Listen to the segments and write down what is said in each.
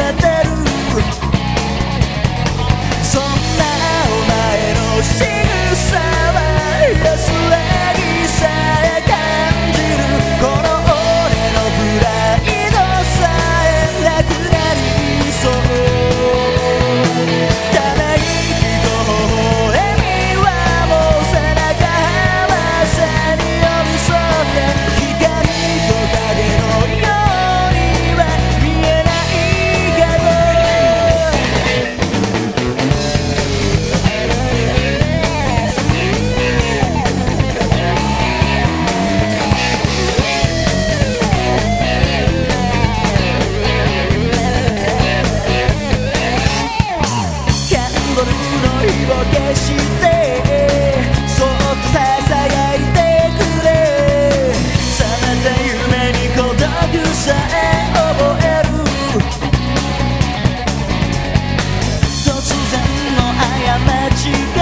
き she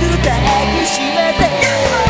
く抱きしめて